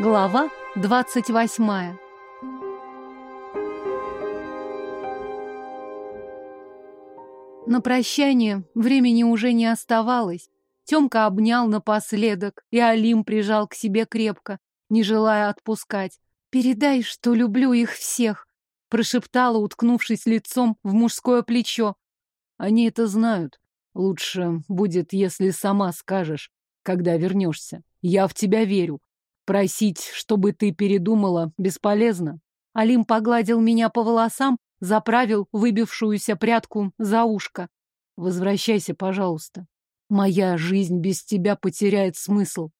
Глава двадцать восьмая На прощание времени уже не оставалось. Тёмка обнял напоследок, и Алим прижал к себе крепко, не желая отпускать. «Передай, что люблю их всех», — прошептала, уткнувшись лицом в мужское плечо. «Они это знают. Лучше будет, если сама скажешь, когда вернешься. Я в тебя верю. Просить, чтобы ты передумала, бесполезно». Алим погладил меня по волосам, заправил выбившуюся прядку за ушко. «Возвращайся, пожалуйста. Моя жизнь без тебя потеряет смысл.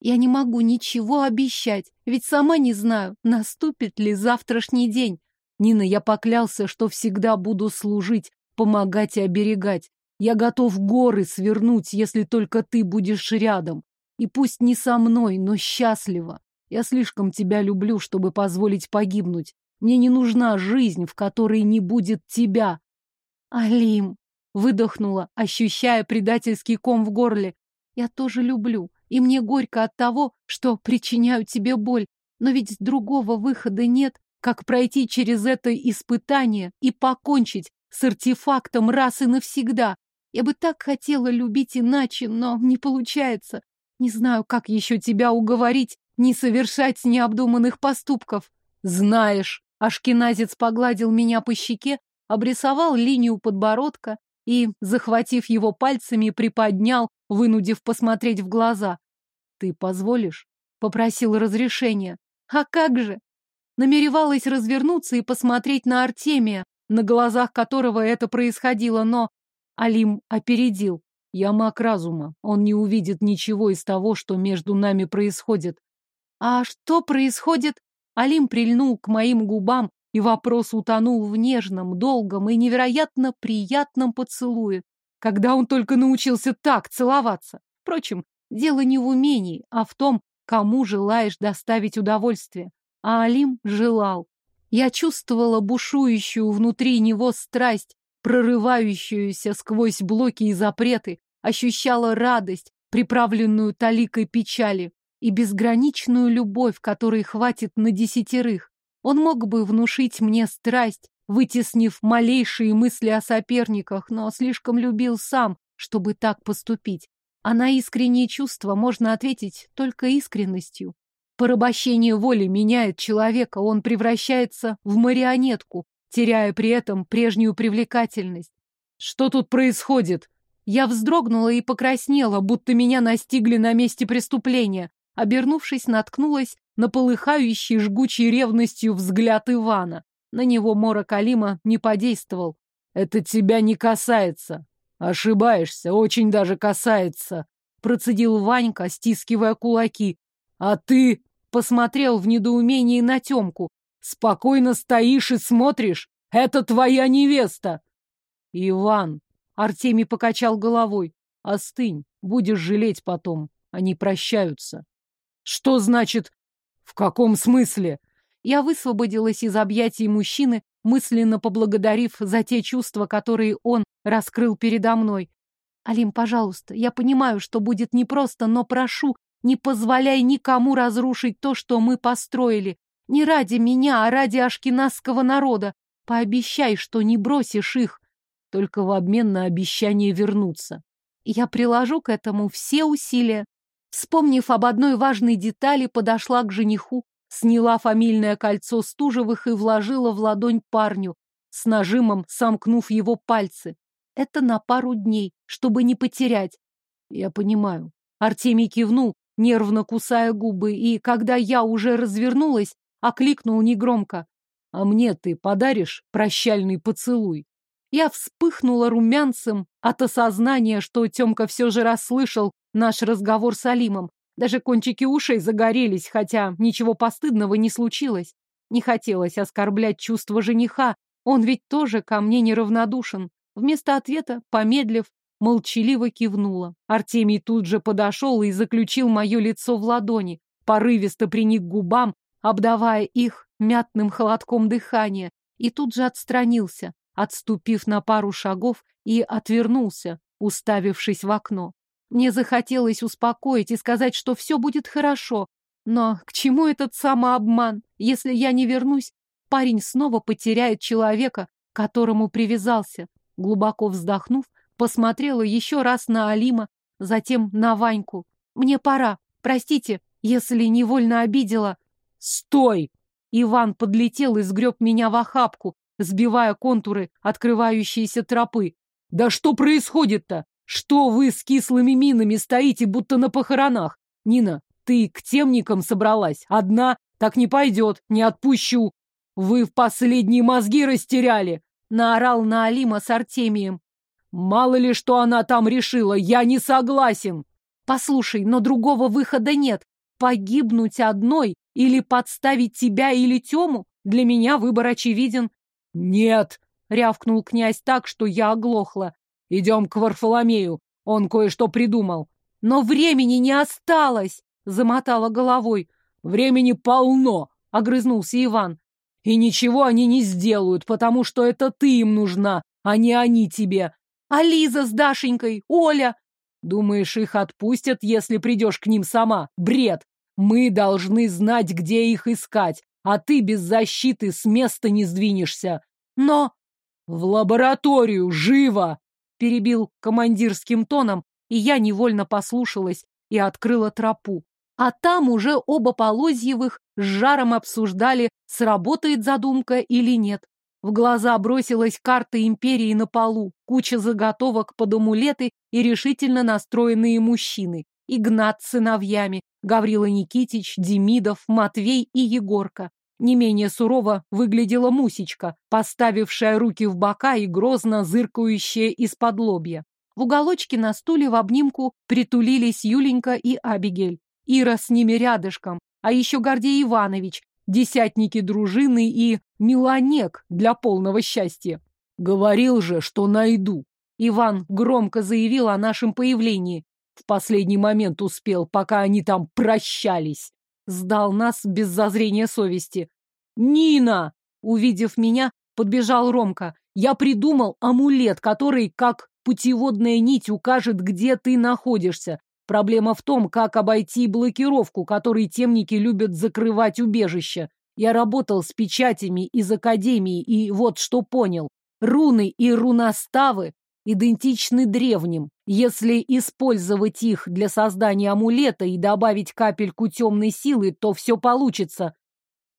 Я не могу ничего обещать, ведь сама не знаю, наступит ли завтрашний день. Нина, я поклялся, что всегда буду служить, помогать и оберегать. Я готов горы свернуть, если только ты будешь рядом. И пусть не со мной, но счастливо. Я слишком тебя люблю, чтобы позволить погибнуть. Мне не нужна жизнь, в которой не будет тебя. Алим, Выдохнула, ощущая предательский ком в горле. Я тоже люблю, и мне горько от того, что причиняю тебе боль. Но ведь другого выхода нет, как пройти через это испытание и покончить с артефактом раз и навсегда. Я бы так хотела любить иначе, но не получается. Не знаю, как еще тебя уговорить не совершать необдуманных поступков. Знаешь, Ашкеназец погладил меня по щеке, обрисовал линию подбородка, и, захватив его пальцами, приподнял, вынудив посмотреть в глаза. «Ты позволишь?» — попросил разрешения. «А как же?» Намеревалась развернуться и посмотреть на Артемия, на глазах которого это происходило, но Алим опередил. Я маг разума. Он не увидит ничего из того, что между нами происходит. А что происходит? Алим прильнул к моим губам, и вопрос утонул в нежном, долгом и невероятно приятном поцелуе, когда он только научился так целоваться. Впрочем, дело не в умении, а в том, кому желаешь доставить удовольствие. А Алим желал. Я чувствовала бушующую внутри него страсть, прорывающуюся сквозь блоки и запреты, ощущала радость, приправленную таликой печали, и безграничную любовь, которой хватит на десятерых. Он мог бы внушить мне страсть, вытеснив малейшие мысли о соперниках, но слишком любил сам, чтобы так поступить. А на искренние чувства можно ответить только искренностью. Порабощение воли меняет человека, он превращается в марионетку, теряя при этом прежнюю привлекательность. Что тут происходит? Я вздрогнула и покраснела, будто меня настигли на месте преступления. Обернувшись, наткнулась на полыхающий жгучей ревностью взгляд Ивана. На него морок Алима не подействовал. «Это тебя не касается. Ошибаешься, очень даже касается», — процедил Ванька, стискивая кулаки. «А ты...» — посмотрел в недоумении на Темку. «Спокойно стоишь и смотришь. Это твоя невеста!» «Иван!» — Артемий покачал головой. «Остынь, будешь жалеть потом. Они прощаются». «Что значит «В каком смысле?» Я высвободилась из объятий мужчины, мысленно поблагодарив за те чувства, которые он раскрыл передо мной. «Алим, пожалуйста, я понимаю, что будет непросто, но прошу, не позволяй никому разрушить то, что мы построили. Не ради меня, а ради ашкеназского народа. Пообещай, что не бросишь их, только в обмен на обещание вернуться. Я приложу к этому все усилия. Вспомнив об одной важной детали, подошла к жениху, сняла фамильное кольцо Стужевых и вложила в ладонь парню, с нажимом сомкнув его пальцы. Это на пару дней, чтобы не потерять. Я понимаю. Артемий кивнул, нервно кусая губы, и, когда я уже развернулась, окликнул негромко. «А мне ты подаришь прощальный поцелуй?» Я вспыхнула румянцем от осознания, что Тёмка все же расслышал наш разговор с Алимом. Даже кончики ушей загорелись, хотя ничего постыдного не случилось. Не хотелось оскорблять чувства жениха, он ведь тоже ко мне неравнодушен. Вместо ответа, помедлив, молчаливо кивнула. Артемий тут же подошел и заключил мое лицо в ладони, порывисто приник к губам, обдавая их мятным холодком дыхания, и тут же отстранился, отступив на пару шагов и отвернулся, уставившись в окно. Мне захотелось успокоить и сказать, что все будет хорошо, Но к чему этот самообман? Если я не вернусь, парень снова потеряет человека, к которому привязался. Глубоко вздохнув, посмотрела еще раз на Алима, затем на Ваньку. Мне пора. Простите, если невольно обидела. Стой! Иван подлетел и сгреб меня в охапку, сбивая контуры открывающиеся тропы. Да что происходит-то? Что вы с кислыми минами стоите, будто на похоронах? Нина, ты к темникам собралась? Одна? Так не пойдет, не отпущу. Вы в последние мозги растеряли. Наорал на Алима с Артемием. Мало ли, что она там решила, я не согласен. Послушай, но другого выхода нет. Погибнуть одной или подставить тебя или Тему? Для меня выбор очевиден. Нет, рявкнул князь так, что я оглохла. Идем к Варфоломею, он кое-что придумал. Но времени не осталось, замотала головой. Времени полно, огрызнулся Иван. И ничего они не сделают, потому что это ты им нужна, а не они тебе. А Лиза с Дашенькой, Оля? Думаешь, их отпустят, если придешь к ним сама? Бред! Мы должны знать, где их искать, а ты без защиты с места не сдвинешься. Но... В лабораторию, живо! Перебил командирским тоном, и я невольно послушалась и открыла тропу. А там уже оба Полозьевых с жаром обсуждали, сработает задумка или нет. В глаза бросилась карта империи на полу, куча заготовок под амулеты и решительно настроенные мужчины. Игнат с сыновьями, Гаврила Никитич, Демидов, Матвей и Егорка. Не менее сурово выглядела Мусечка, поставившая руки в бока и грозно зыркающая из-под лобья. В уголочке на стуле в обнимку притулились Юленька и Абигель. Ира с ними рядышком, а еще Гордей Иванович, десятники дружины и Миланек для полного счастья. Говорил же, что найду. Иван громко заявил о нашем появлении. В последний момент успел, пока они там прощались. Сдал нас без зазрения совести. «Нина!» Увидев меня, подбежал Ромка. «Я придумал амулет, который, как путеводная нить, укажет, где ты находишься. Проблема в том, как обойти блокировку, которой темники любят закрывать убежища. Я работал с печатями из Академии, и вот что понял. Руны и руноставы идентичны древним. Если использовать их для создания амулета и добавить капельку темной силы, то все получится.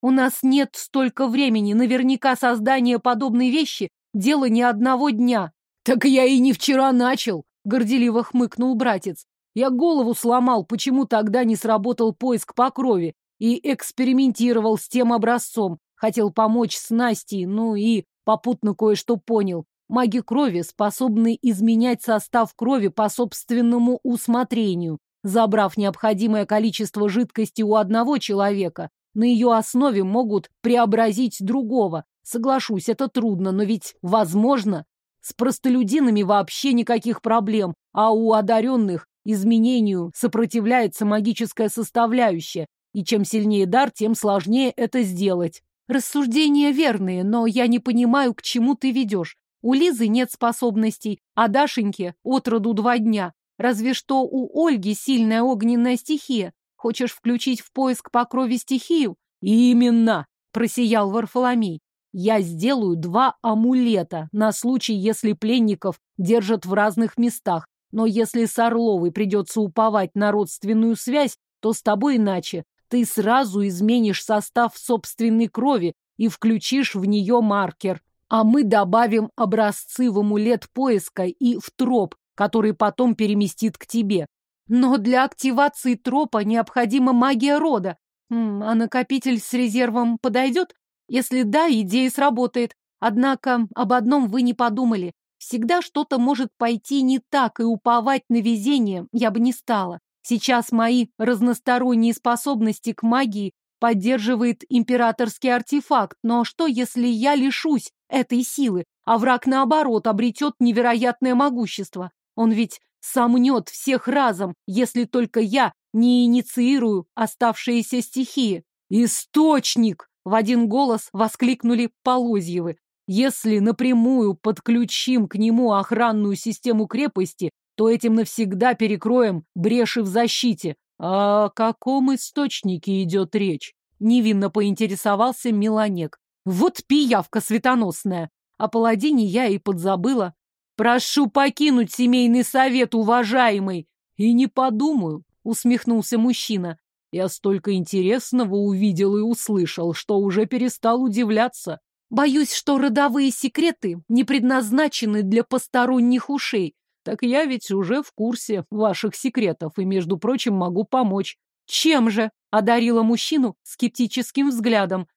У нас нет столько времени, наверняка создание подобной вещи – дело не одного дня. Так я и не вчера начал, горделиво хмыкнул братец. Я голову сломал, почему тогда не сработал поиск по крови, и экспериментировал с тем образцом. Хотел помочь с Настей, ну и попутно кое-что понял. Маги крови способны изменять состав крови по собственному усмотрению. Забрав необходимое количество жидкости у одного человека, на ее основе могут преобразить другого. Соглашусь, это трудно, но ведь возможно. С простолюдинами вообще никаких проблем, а у одаренных Изменению сопротивляется магическая составляющая, и чем сильнее дар, тем сложнее это сделать. Рассуждения верные, но я не понимаю, к чему ты ведешь. У Лизы нет способностей, а Дашеньке от роду два дня. Разве что у Ольги сильная огненная стихия. Хочешь включить в поиск по крови стихию? Именно, просиял Варфоломей. Я сделаю два амулета на случай, если пленников держат в разных местах, но если с Орловой придется уповать на родственную связь, то с тобой иначе. Ты сразу изменишь состав собственной крови и включишь в нее маркер. А мы добавим образцы в амулет поиска и в троп, который потом переместит к тебе. Но для активации тропа необходима магия рода. А накопитель с резервом подойдет? Если да, идея сработает. Однако об одном вы не подумали. Всегда что-то может пойти не так, и уповать на везение я бы не стала. Сейчас мои разносторонние способности к магии поддерживает императорский артефакт, но что, если я лишусь этой силы, а враг, наоборот, обретет невероятное могущество? Он ведь сомнет всех разом, если только я не инициирую оставшиеся стихии. «Источник!» — в один голос воскликнули Полозьевы. Если напрямую подключим к нему охранную систему крепости, то этим навсегда перекроем бреши в защите. О каком источнике идет речь? Невинно поинтересовался Меланек. Вот пиявка светоносная. О паладине я и подзабыла. Прошу покинуть семейный совет, уважаемый. И не подумаю, усмехнулся мужчина. Я столько интересного увидел и услышал, что уже перестал удивляться. Боюсь, что родовые секреты не предназначены для посторонних ушей. Так я ведь уже в курсе ваших секретов и, между прочим, могу помочь. Чем же? Одарила мужчину скептическим взглядом.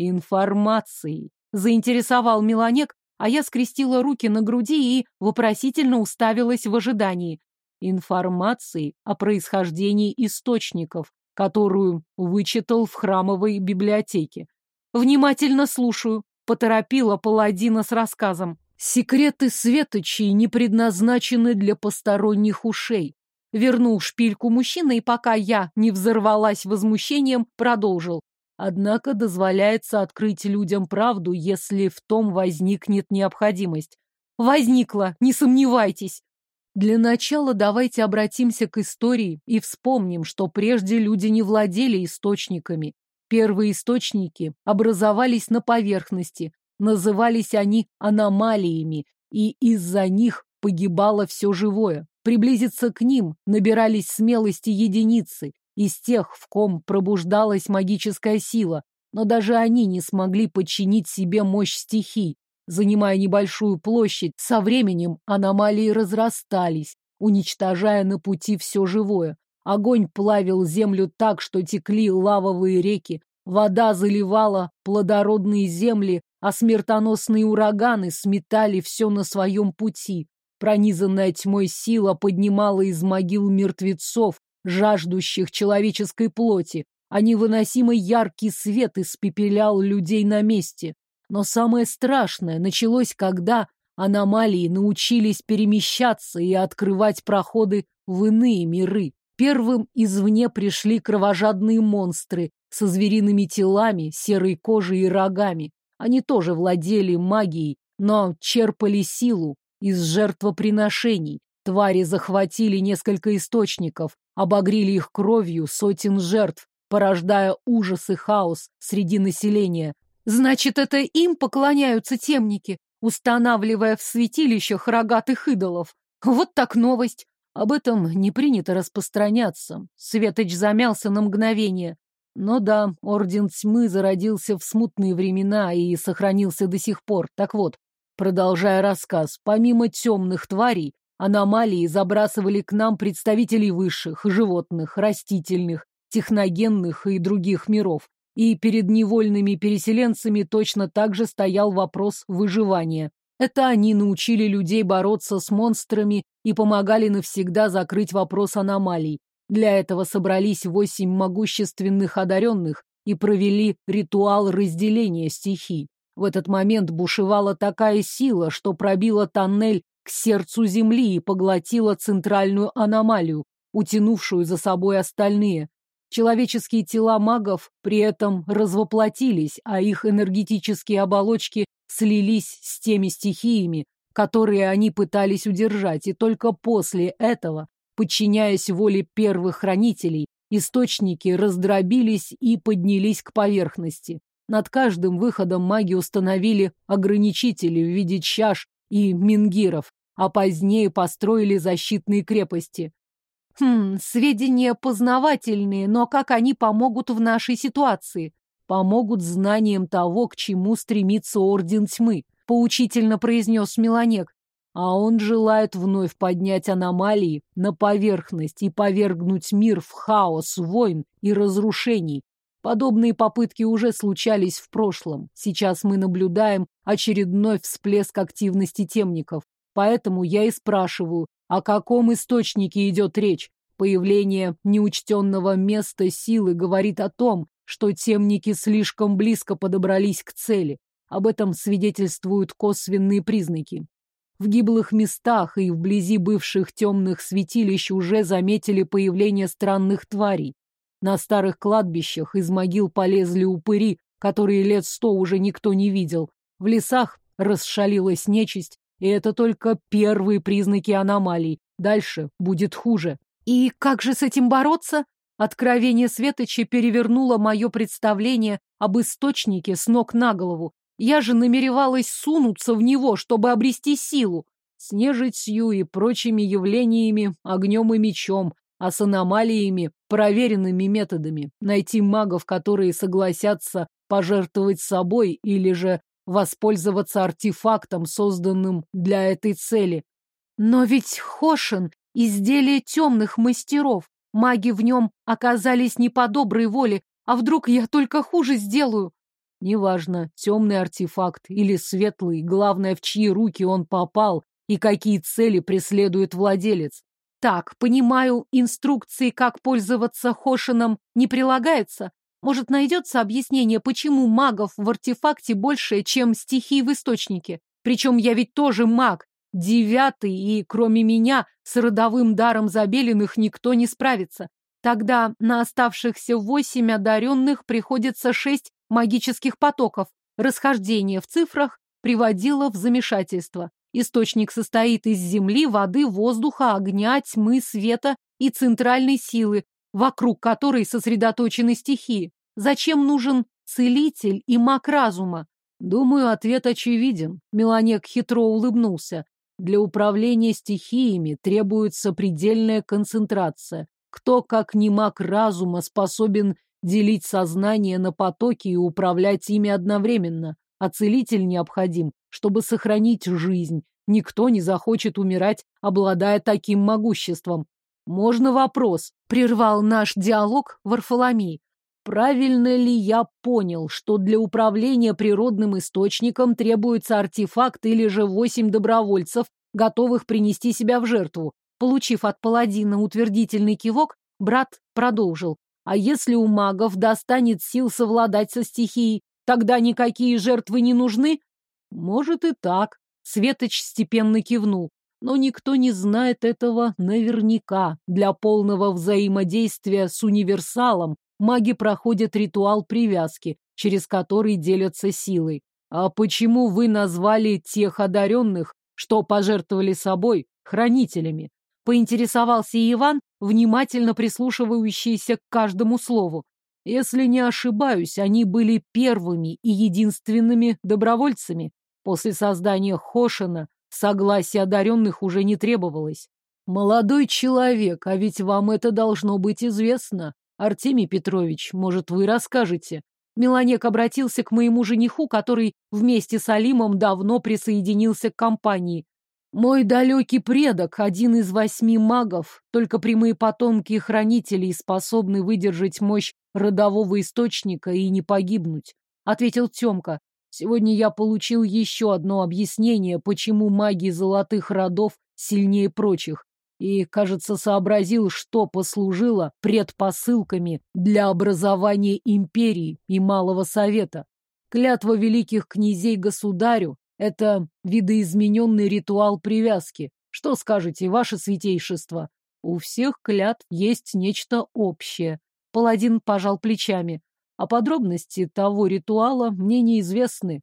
Информацией. Заинтересовал Меланек, а я скрестила руки на груди и вопросительно уставилась в ожидании. Информацией о происхождении источников, которую вычитал в храмовой библиотеке. Внимательно слушаю, поторопила паладина с рассказом. Секреты светочей не предназначены для посторонних ушей. Вернул шпильку мужчина, и пока я не взорвалась возмущением, продолжил. Однако дозволяется открыть людям правду, если в том возникнет необходимость. Возникла, не сомневайтесь. Для начала давайте обратимся к истории и вспомним, что прежде люди не владели источниками. Первые источники образовались на поверхности, назывались они аномалиями, и из-за них погибало все живое. Приблизиться к ним набирались смелости единицы, из тех, в ком пробуждалась магическая сила, но даже они не смогли подчинить себе мощь стихий. Занимая небольшую площадь, со временем аномалии разрастались, уничтожая на пути все живое. Огонь плавил землю так, что текли лавовые реки, вода заливала плодородные земли, а смертоносные ураганы сметали все на своем пути. Пронизанная тьмой сила поднимала из могил мертвецов, жаждущих человеческой плоти, а невыносимый яркий свет испепелял людей на месте. Но самое страшное началось, когда аномалии научились перемещаться и открывать проходы в иные миры. Первым извне пришли кровожадные монстры со звериными телами, серой кожей и рогами. Они тоже владели магией, но черпали силу из жертвоприношений. Твари захватили несколько источников, обогрели их кровью сотен жертв, порождая ужас и хаос среди населения. Значит, это им поклоняются темники, устанавливая в святилищах рогатых идолов. Вот так новость. Об этом не принято распространяться. Светоч замялся на мгновение. Но да, Орден Тьмы зародился в смутные времена и сохранился до сих пор. Так вот, Продолжая рассказ, помимо темных тварей, аномалии забрасывали к нам представителей высших, животных, растительных, техногенных и других миров. И перед невольными переселенцами точно так же стоял вопрос выживания. Это они научили людей бороться с монстрами и помогали навсегда закрыть вопрос аномалий. Для этого собрались восемь могущественных одаренных и провели ритуал разделения стихий. В этот момент бушевала такая сила, что пробила тоннель к сердцу земли и поглотила центральную аномалию, утянувшую за собой остальные. Человеческие тела магов при этом развоплотились, а их энергетические оболочки слились с теми стихиями, которые они пытались удержать, и только после этого, подчиняясь воле первых хранителей, источники раздробились и поднялись к поверхности. Над каждым выходом маги установили ограничители в виде чаш и мингиров, а позднее построили защитные крепости. Хм, сведения познавательные, но как они помогут в нашей ситуации? Помогут знанием того, к чему стремится Орден Тьмы, поучительно произнес Меланек. А он желает вновь поднять аномалии на поверхность и повергнуть мир в хаос войн и разрушений, Подобные попытки уже случались в прошлом. Сейчас мы наблюдаем очередной всплеск активности темников. Поэтому я и спрашиваю, о каком источнике идет речь. Появление неучтенного места силы говорит о том, что темники слишком близко подобрались к цели. Об этом свидетельствуют косвенные признаки. В гиблых местах и вблизи бывших темных святилищ уже заметили появление странных тварей. На старых кладбищах из могил полезли упыри, которые лет сто уже никто не видел. В лесах расшалилась нечисть, и это только первые признаки аномалий. Дальше будет хуже. И как же с этим бороться? Откровение Светоча перевернуло мое представление об источнике с ног на голову. Я же намеревалась сунуться в него, чтобы обрести силу. С нежитью и прочими явлениями, огнем и мечом, а с аномалиями, проверенными методами. Найти магов, которые согласятся пожертвовать собой или же воспользоваться артефактом, созданным для этой цели. Но ведь Хошин — изделие темных мастеров. Маги в нем оказались не по доброй воле, а вдруг я только хуже сделаю? Неважно, темный артефакт или светлый, главное, в чьи руки он попал и какие цели преследует владелец. Так, понимаю, инструкции, как пользоваться Хошином, не прилагается. Может, найдется объяснение, почему магов в артефакте больше, чем стихий в источнике? Причем я ведь тоже маг, девятый, и кроме меня с родовым даром забеленных никто не справится. Тогда на оставшихся восемь одаренных приходится шесть магических потоков. Расхождение в цифрах приводило в замешательство. Источник состоит из земли, воды, воздуха, огня, тьмы, света и центральной силы, вокруг которой сосредоточены стихии. Зачем нужен целитель и маг разума? Думаю, ответ очевиден. Меланек хитро улыбнулся. Для управления стихиями требуется предельная концентрация. Кто, как не маг разума, способен делить сознание на потоки и управлять ими одновременно? А целитель необходим, чтобы сохранить жизнь. Никто не захочет умирать, обладая таким могуществом. «Можно вопрос?» — прервал наш диалог Варфоломей. «Правильно ли я понял, что для управления природным источником требуется артефакт или же восемь добровольцев, готовых принести себя в жертву?» Получив от паладина утвердительный кивок, брат продолжил. «А если у магов достанет сил совладать со стихией, тогда никакие жертвы не нужны?» «Может и так», — Светоч степенно кивнул но никто не знает этого наверняка. Для полного взаимодействия с универсалом маги проходят ритуал привязки, через который делятся силой. А почему вы назвали тех одаренных, что пожертвовали собой, хранителями? Поинтересовался Иван, внимательно прислушивающийся к каждому слову. Если не ошибаюсь, они были первыми и единственными добровольцами. После создания Хошина Согласие одаренных уже не требовалось. Молодой человек, а ведь вам это должно быть известно. Артемий Петрович, может, вы расскажете? Меланек обратился к моему жениху, который вместе с Алимом давно присоединился к компании. Мой далекий предок, один из восьми магов, только прямые потомки хранителей способны выдержать мощь родового источника и не погибнуть, ответил Тёмка. Сегодня я получил еще одно объяснение, почему маги золотых родов сильнее прочих, и, кажется, сообразил, что послужило предпосылками для образования империи и Малого Совета. Клятва великих князей государю — это видоизмененный ритуал привязки. Что скажете, ваше святейшество? У всех клятв есть нечто общее. Паладин пожал плечами а подробности того ритуала мне неизвестны.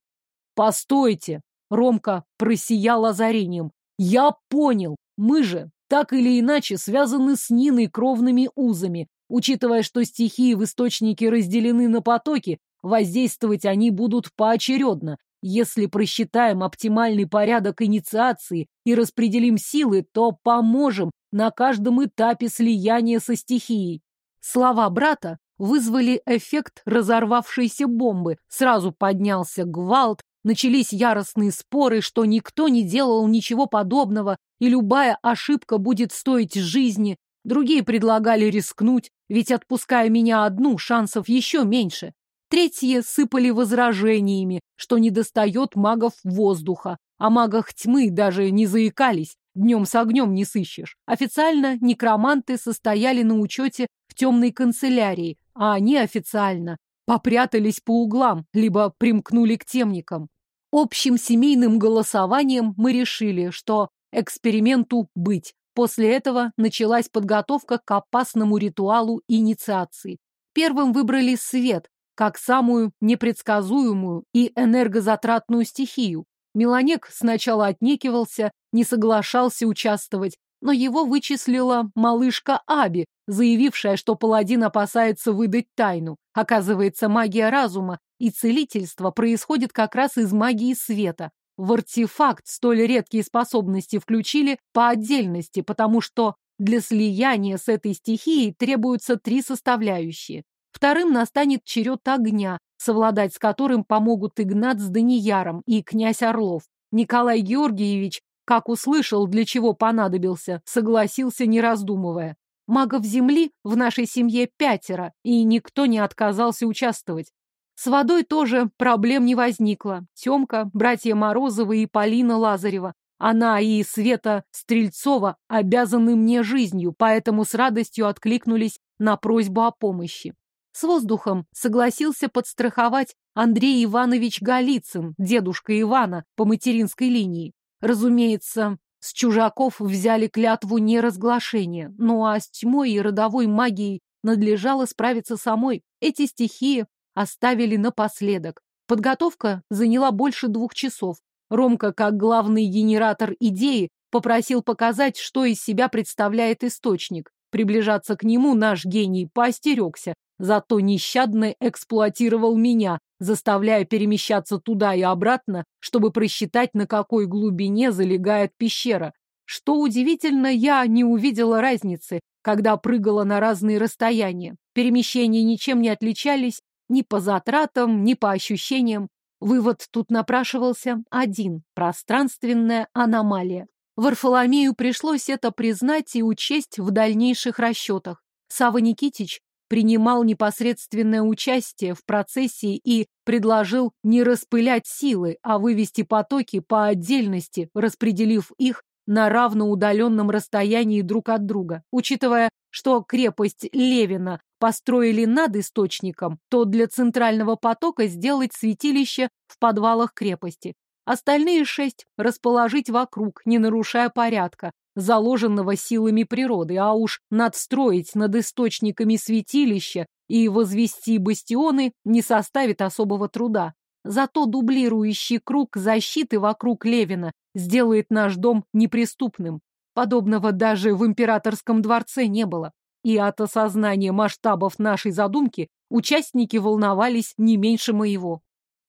Постойте! Ромка просиял озарением. Я понял! Мы же так или иначе связаны с Ниной кровными узами. Учитывая, что стихии в источнике разделены на потоки, воздействовать они будут поочередно. Если просчитаем оптимальный порядок инициации и распределим силы, то поможем на каждом этапе слияния со стихией. Слова брата вызвали эффект разорвавшейся бомбы. Сразу поднялся гвалт, начались яростные споры, что никто не делал ничего подобного, и любая ошибка будет стоить жизни. Другие предлагали рискнуть, ведь отпуская меня одну, шансов еще меньше. Третьи сыпали возражениями, что недостает магов воздуха. О магах тьмы даже не заикались, днем с огнем не сыщешь. Официально некроманты состояли на учете в темной канцелярии, а они официально попрятались по углам, либо примкнули к темникам. Общим семейным голосованием мы решили, что эксперименту быть. После этого началась подготовка к опасному ритуалу инициации. Первым выбрали свет, как самую непредсказуемую и энергозатратную стихию. Меланек сначала отнекивался, не соглашался участвовать, но его вычислила малышка Аби, заявившая, что паладин опасается выдать тайну. Оказывается, магия разума и целительство происходит как раз из магии света. В артефакт столь редкие способности включили по отдельности, потому что для слияния с этой стихией требуются три составляющие. Вторым настанет черед огня, совладать с которым помогут Игнат с Данияром и князь Орлов. Николай Георгиевич, как услышал, для чего понадобился, согласился, не раздумывая. Магов земли в нашей семье пятеро, и никто не отказался участвовать. С водой тоже проблем не возникло. Тёмка, братья Морозовы и Полина Лазарева. Она и Света Стрельцова обязаны мне жизнью, поэтому с радостью откликнулись на просьбу о помощи. С воздухом согласился подстраховать Андрей Иванович Голицын, дедушка Ивана, по материнской линии. Разумеется, с чужаков взяли клятву неразглашения, ну а с тьмой и родовой магией надлежало справиться самой. Эти стихии оставили напоследок. Подготовка заняла больше двух часов. Ромка, как главный генератор идеи, попросил показать, что из себя представляет источник. Приближаться к нему наш гений поостерегся, зато нещадно эксплуатировал меня, заставляя перемещаться туда и обратно, чтобы просчитать, на какой глубине залегает пещера. Что удивительно, я не увидела разницы, когда прыгала на разные расстояния. Перемещения ничем не отличались ни по затратам, ни по ощущениям. Вывод тут напрашивался один – пространственная аномалия. Варфоломею пришлось это признать и учесть в дальнейших расчетах. Сава Никитич принимал непосредственное участие в процессе и предложил не распылять силы, а вывести потоки по отдельности, распределив их на равноудаленном расстоянии друг от друга. Учитывая, что крепость Левина построили над источником, то для центрального потока сделать святилище в подвалах крепости. Остальные шесть расположить вокруг, не нарушая порядка, заложенного силами природы, а уж надстроить над источниками святилища и возвести бастионы не составит особого труда. Зато дублирующий круг защиты вокруг Левина сделает наш дом неприступным. Подобного даже в императорском дворце не было. И от осознания масштабов нашей задумки участники волновались не меньше моего.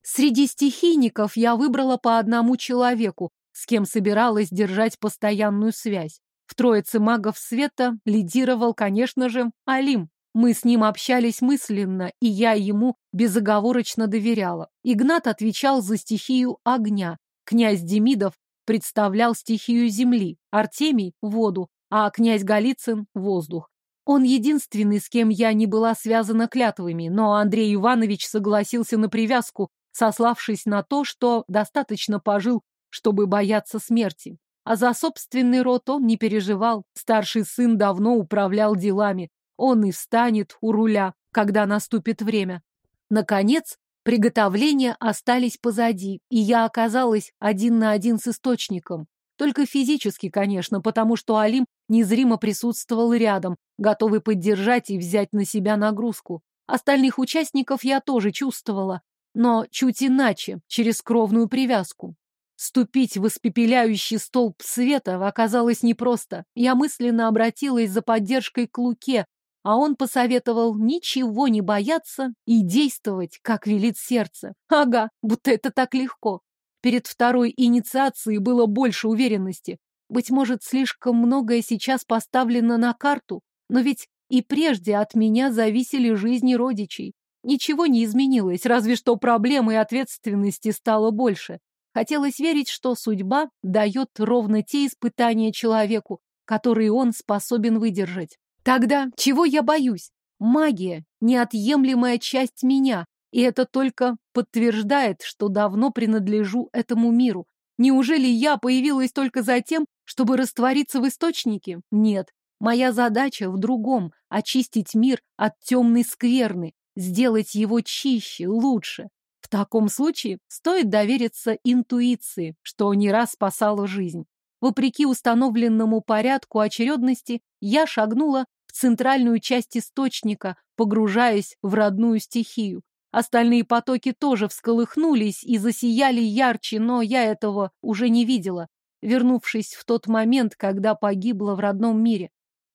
Среди стихийников я выбрала по одному человеку, с кем собиралась держать постоянную связь. В троице магов света лидировал, конечно же, Алим. Мы с ним общались мысленно, и я ему безоговорочно доверяла. Игнат отвечал за стихию огня. Князь Демидов представлял стихию земли, Артемий — воду, а князь Голицын — воздух. Он единственный, с кем я не была связана клятвами, но Андрей Иванович согласился на привязку, сославшись на то, что достаточно пожил чтобы бояться смерти. А за собственный род он не переживал. Старший сын давно управлял делами. Он и встанет у руля, когда наступит время. Наконец, приготовления остались позади, и я оказалась один на один с источником. Только физически, конечно, потому что Алим незримо присутствовал рядом, готовый поддержать и взять на себя нагрузку. Остальных участников я тоже чувствовала, но чуть иначе, через кровную привязку. Ступить в испепеляющий столб света оказалось непросто. Я мысленно обратилась за поддержкой к Луке, а он посоветовал ничего не бояться и действовать, как велит сердце. Ага, будто это так легко. Перед второй инициацией было больше уверенности. Быть может, слишком многое сейчас поставлено на карту, но ведь и прежде от меня зависели жизни родичей. Ничего не изменилось, разве что проблемы и ответственности стало больше. Хотелось верить, что судьба дает ровно те испытания человеку, которые он способен выдержать. Тогда чего я боюсь? Магия — неотъемлемая часть меня, и это только подтверждает, что давно принадлежу этому миру. Неужели я появилась только за тем, чтобы раствориться в источнике? Нет. Моя задача в другом — очистить мир от темной скверны, сделать его чище, лучше. В таком случае стоит довериться интуиции, что не раз спасало жизнь. Вопреки установленному порядку очередности, я шагнула в центральную часть источника, погружаясь в родную стихию. Остальные потоки тоже всколыхнулись и засияли ярче, но я этого уже не видела. вернувшись в тот момент, когда погибла в родном мире.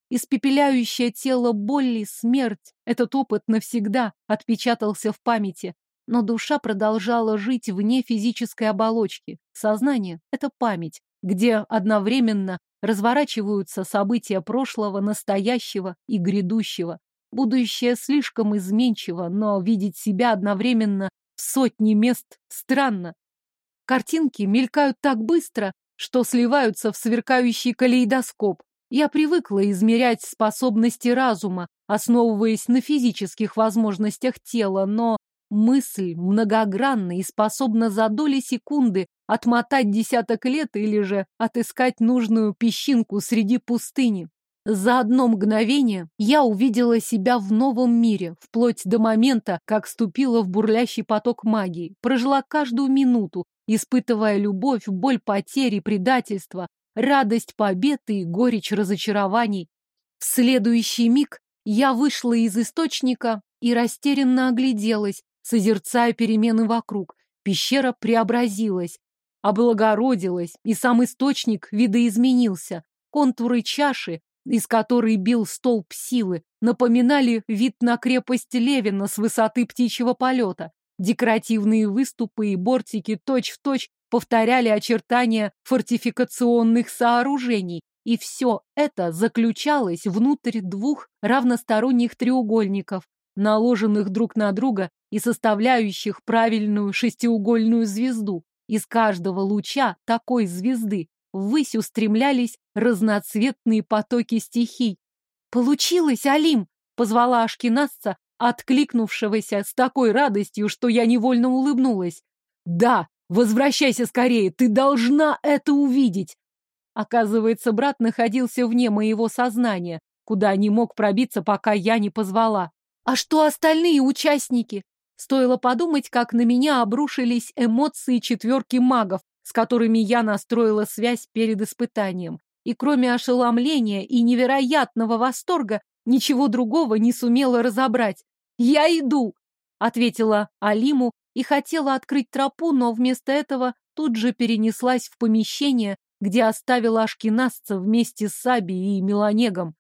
Испепеляющее тело боли, смерть, этот опыт навсегда отпечатался в памяти. Но душа продолжала жить вне физической оболочки. Сознание — это память, где одновременно разворачиваются события прошлого, настоящего и грядущего. Будущее слишком изменчиво, но видеть себя одновременно в сотни мест странно. Картинки мелькают так быстро, что сливаются в сверкающий калейдоскоп. Я привыкла измерять способности разума, основываясь на физических возможностях тела, но мысль многогранна и способна за доли секунды отмотать десяток лет или же отыскать нужную песчинку среди пустыни. За одно мгновение я увидела себя в новом мире, вплоть до момента, как ступила в бурлящий поток магии, прожила каждую минуту, испытывая любовь, боль потери, предательства, радость победы и горечь разочарований. В следующий миг я вышла из источника и растерянно огляделась, созерцая перемены вокруг. Пещера преобразилась, облагородилась, и сам источник видоизменился. Контуры чаши, из которой бил столб силы, напоминали вид на крепость Левина с высоты птичьего полета. Декоративные выступы и бортики точь-в-точь точь повторяли очертания фортификационных сооружений, и все это заключалось внутрь двух равносторонних треугольников, наложенных друг на друга и составляющих правильную шестиугольную звезду. Из каждого луча такой звезды ввысь устремлялись разноцветные потоки стихий. «Получилось, Алим!» — позвала Ашкинасца, откликнувшегося с такой радостью, что я невольно улыбнулась. «Да, Возвращайся скорее, ты должна это увидеть. Оказывается, брат находился вне моего сознания, куда не мог пробиться, пока я не позвала. А что остальные участники? Стоило подумать, как на меня обрушились эмоции четверки магов, с которыми я настроила связь перед испытанием. И кроме ошеломления и невероятного восторга, ничего другого не сумела разобрать. «Я иду!» — ответила Алиму, и хотела открыть тропу, но вместо этого тут же перенеслась в помещение, где оставила ашкенасца вместе с Саби и Меланегом.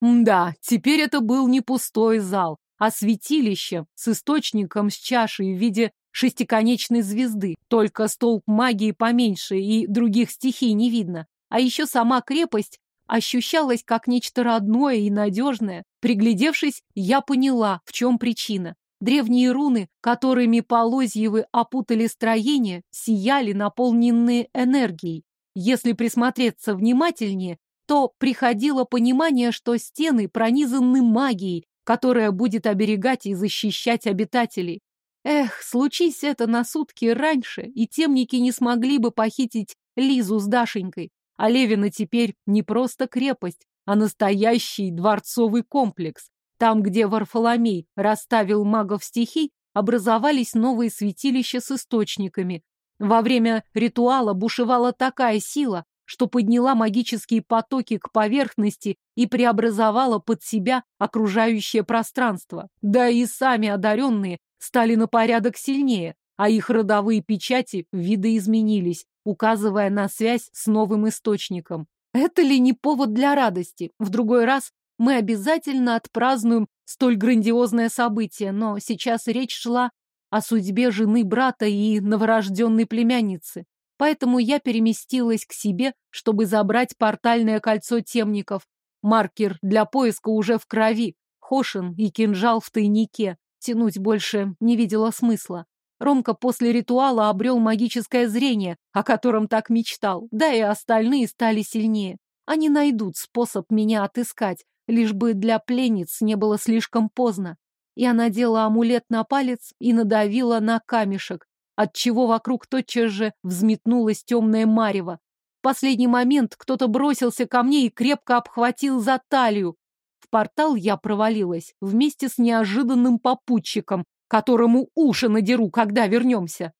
Да, теперь это был не пустой зал, а святилище с источником с чашей в виде шестиконечной звезды, только столб магии поменьше и других стихий не видно. А еще сама крепость ощущалась как нечто родное и надежное. Приглядевшись, я поняла, в чем причина. Древние руны, которыми Полозьевы опутали строение, сияли, наполненные энергией. Если присмотреться внимательнее, то приходило понимание, что стены пронизаны магией, которая будет оберегать и защищать обитателей. Эх, случись это на сутки раньше, и темники не смогли бы похитить Лизу с Дашенькой. А Левина теперь не просто крепость, а настоящий дворцовый комплекс. Там, где Варфоломей расставил магов стихий, образовались новые святилища с источниками. Во время ритуала бушевала такая сила, что подняла магические потоки к поверхности и преобразовала под себя окружающее пространство. Да и сами одаренные стали на порядок сильнее, а их родовые печати видоизменились, указывая на связь с новым источником. Это ли не повод для радости? В другой раз мы обязательно отпразднуем столь грандиозное событие, но сейчас речь шла о судьбе жены брата и новорожденной племянницы. Поэтому я переместилась к себе, чтобы забрать портальное кольцо темников. Маркер для поиска уже в крови. Хошин и кинжал в тайнике. Тянуть больше не видела смысла. Ромка после ритуала обрел магическое зрение, о котором так мечтал, да и остальные стали сильнее. Они найдут способ меня отыскать, лишь бы для пленниц не было слишком поздно. Я надела амулет на палец и надавила на камешек, отчего вокруг тотчас же взметнулась темная марево. В последний момент кто-то бросился ко мне и крепко обхватил за талию. В портал я провалилась вместе с неожиданным попутчиком, которому уши надеру, когда вернемся.